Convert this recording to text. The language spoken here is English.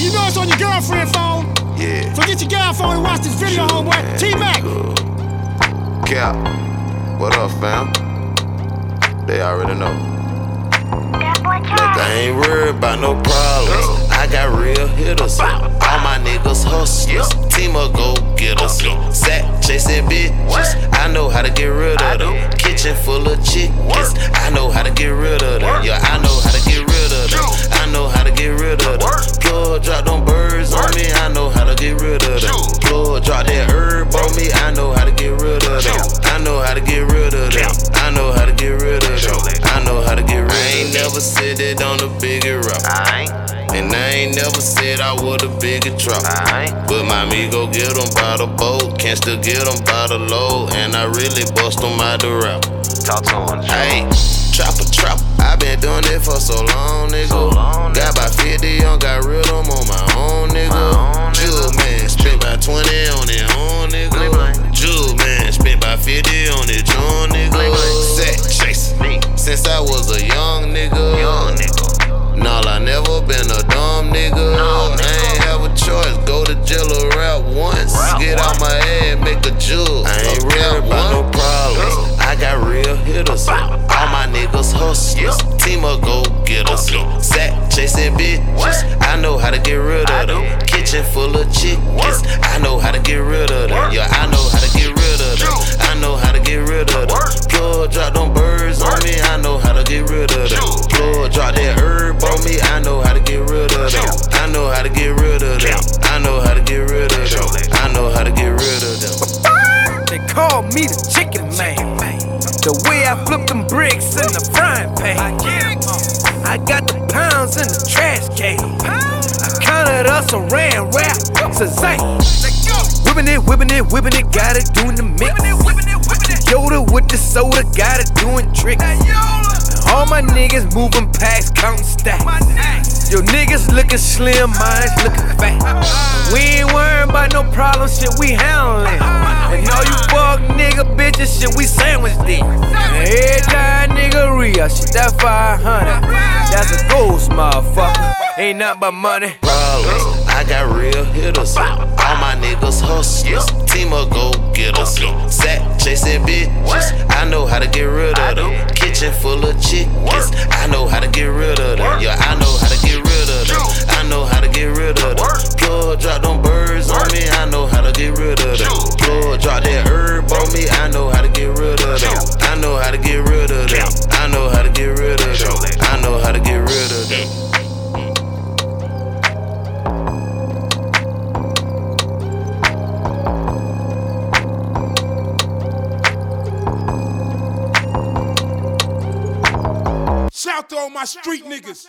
And you know it's on your girlfriend phone. Yeah. So get your gal phone and watch this video, homeboy. T Mac. Cap. What up, fam? They already know. Look, I ain't worried about no problems. I got real hitters. All my niggas hustlers. Team of go getters. Sack chasing bitches. I know how to get rid of them. Kitchen full of chickens. I know how to get rid of them. Yeah, I know Drop them birds on me. I know how to get rid of them. Plug drop that herb on me. I know how to get rid of them. I know how to get rid of them. I know how to get rid of them. I know how to get rid of them. I ain't never said it on a bigger rock. And I ain't never said I would a bigger truck. But my me go get them by the boat. Can't still get them by the load. And I really bust them out the rap. Talk to him, Hey, since I was a young nigga. young nigga. Nah, I never been a dumb nigga. No, nigga. I ain't have a choice. Go to jail or rap once. Rap Get out my head, make a jewel. I ain't worried about no problems. I got real hitters. All my niggas hustlers. Team of go getters. Sack chasing bitches. I know how to get rid of them. Kitchen full of chickens. I know how to get rid of them. Call me the chicken man. The way I flip them bricks in the frying pan. I got the pounds in the trash can. I counted us a ran rap. Shazam. Whipping it, whipping it, whipping it, got it doing the mix. Yoda with the soda, got it doing tricks. All my niggas moving past counting stacks. Yo niggas looking slim, mine's looking fat. We ain't worrying about no problem, shit we handling. Sandwich. And every time nigga real, shit that 500. That's a ghost, motherfucker. Ain't nothing but money. problems. I got real hitters. All my niggas hustlers. Team of go getters. Sack chasing bitches. I know how to get rid of them. Kitchen full of chickens. I know how to get rid of them. Yeah, I know how to get rid of them. I know how to get rid of them. Plug drop them birds on me. I know how to get rid of them. Plug drop that herb on me. I know how Shout to all my street niggas.